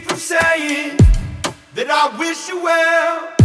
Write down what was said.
keep from saying that I wish you well.